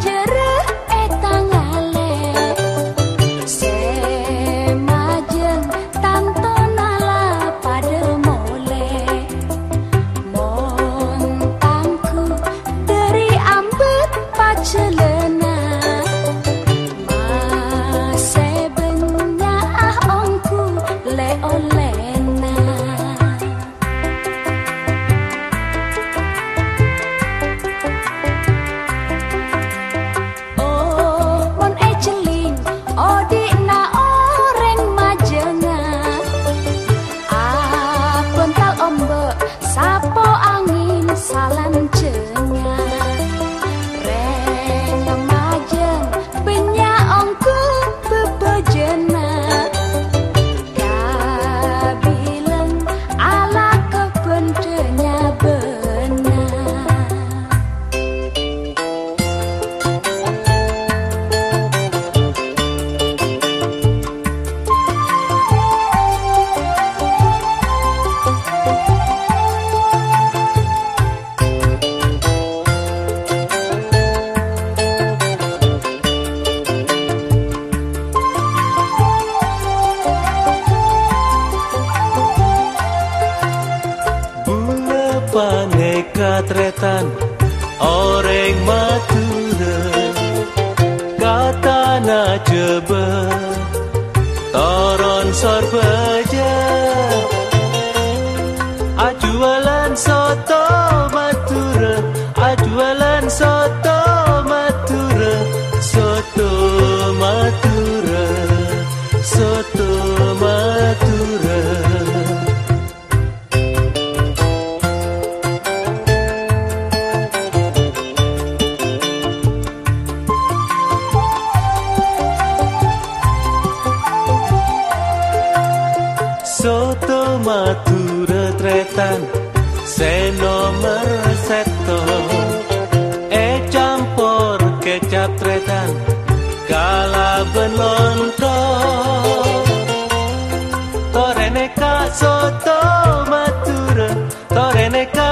Just 有人。paneka tretan Oreng mature Katana jebe Toron sorbe soto matura tretan se nomor seto e campur kecap tretan kala benonto. Torene ka soto matura torene ka